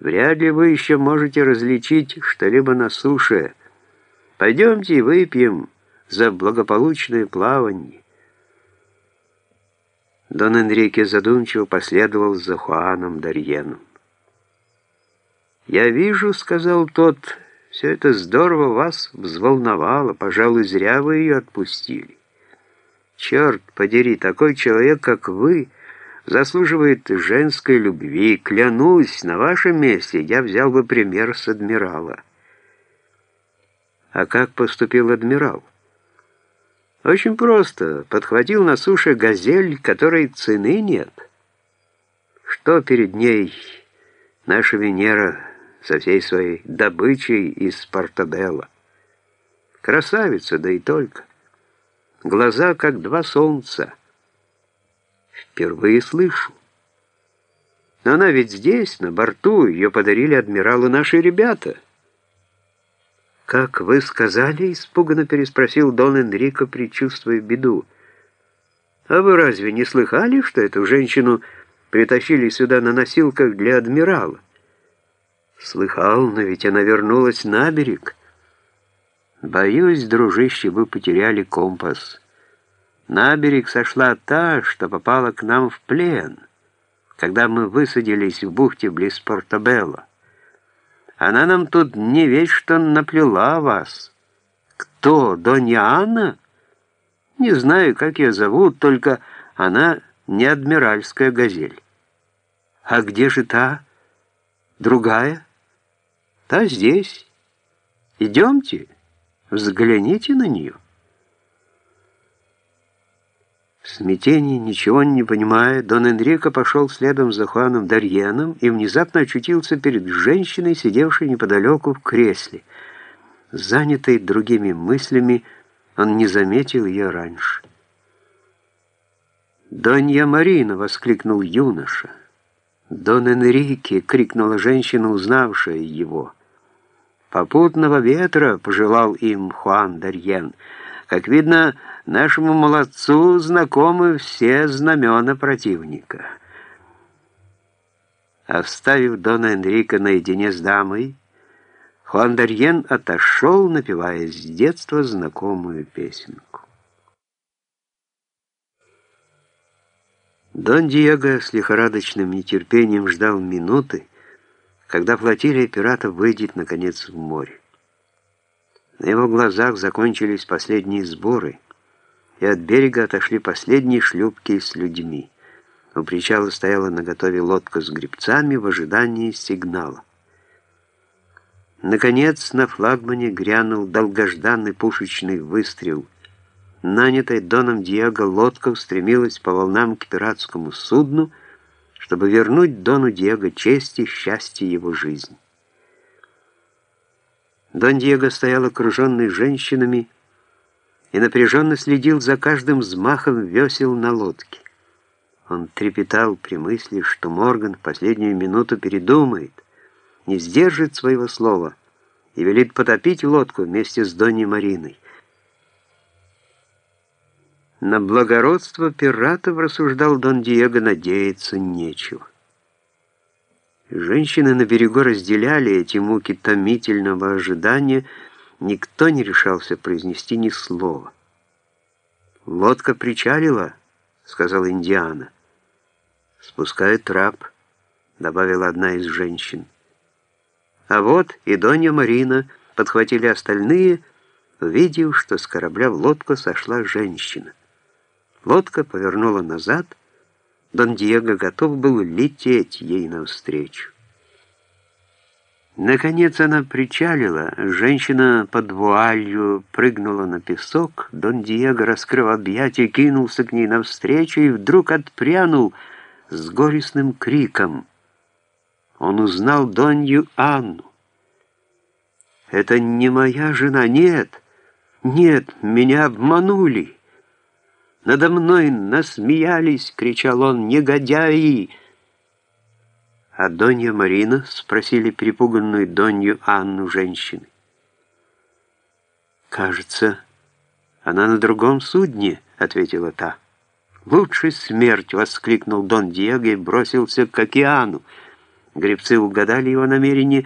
Вряд ли вы еще можете различить что-либо на суше. Пойдемте и выпьем за благополучное плавание. Дон Энрике задумчиво последовал за Хуаном Дарьеном. «Я вижу», — сказал тот, — «все это здорово вас взволновало. Пожалуй, зря вы ее отпустили. Черт подери, такой человек, как вы, заслуживает женской любви. Клянусь, на вашем месте я взял бы пример с адмирала». «А как поступил адмирал?» Очень просто. Подхватил на суше газель, которой цены нет. Что перед ней наша Венера со всей своей добычей из Портабелла? Красавица, да и только. Глаза, как два солнца. Впервые слышу. Но она ведь здесь, на борту, ее подарили адмиралу наши ребята — «Как вы сказали?» — испуганно переспросил Дон Энрико, предчувствуя беду. «А вы разве не слыхали, что эту женщину притащили сюда на носилках для адмирала?» «Слыхал, но ведь она вернулась на берег». «Боюсь, дружище, вы потеряли компас. На берег сошла та, что попала к нам в плен, когда мы высадились в бухте близ Портобелло. Она нам тут не весь что наплела вас. Кто, Донья Анна? Не знаю, как ее зовут, только она не адмиральская газель. А где же та? Другая? Та здесь. Идемте, взгляните на нее. В смятении, ничего не понимая, Дон Энрико пошел следом за Хуаном Дарьеном и внезапно очутился перед женщиной, сидевшей неподалеку в кресле. Занятый другими мыслями, он не заметил ее раньше. «Донья Марина!» — воскликнул юноша. «Дон Энрике!» — крикнула женщина, узнавшая его. «Попутного ветра!» — пожелал им Хуан Дарьен. «Как видно, — Нашему молодцу знакомы все знамена противника. Оставив Дона Энрика наедине с дамой, Хуан Дарьен отошел, напевая с детства знакомую песенку. Дон Диего с лихорадочным нетерпением ждал минуты, когда флотилия пиратов выйдет, наконец, в море. На его глазах закончились последние сборы — и от берега отошли последние шлюпки с людьми. У причала стояла наготове лодка с грибцами в ожидании сигнала. Наконец на флагмане грянул долгожданный пушечный выстрел. Нанятая Доном Диего лодка устремилась по волнам к пиратскому судну, чтобы вернуть Дону Диего честь и счастье его жизни. Дон Диего стоял окруженный женщинами, и напряженно следил за каждым взмахом весел на лодке. Он трепетал при мысли, что Морган в последнюю минуту передумает, не сдержит своего слова и велит потопить лодку вместе с Донни Мариной. На благородство пиратов, рассуждал Дон Диего, надеяться нечего. Женщины на берегу разделяли эти муки томительного ожидания, Никто не решался произнести ни слова. «Лодка причалила», — сказал Индиана. «Спускает трап», — добавила одна из женщин. А вот и Донья Марина подхватили остальные, увидев, что с корабля в лодку сошла женщина. Лодка повернула назад, Дон Диего готов был лететь ей навстречу. Наконец она причалила, женщина под вуалью прыгнула на песок, Дон Диего, раскрыв объятия, кинулся к ней навстречу и вдруг отпрянул с горестным криком. Он узнал Донью Анну. «Это не моя жена, нет, нет, меня обманули!» «Надо мной насмеялись!» — кричал он, «негодяи!» «А Донья Марина?» — спросили перепуганную Донью Анну женщины. «Кажется, она на другом судне», — ответила та. «Лучше смерть!» — воскликнул Дон Диего и бросился к океану. Гребцы угадали его намерение